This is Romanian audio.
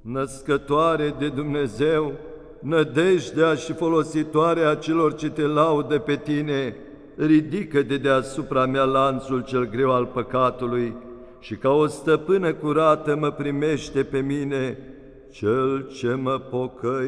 născătoare de Dumnezeu, nădejdea și folositoare a celor ce te laudă pe tine, ridică de deasupra mea lanțul cel greu al păcatului și ca o stăpână curată mă primește pe mine, cel ce mă pocăiesc.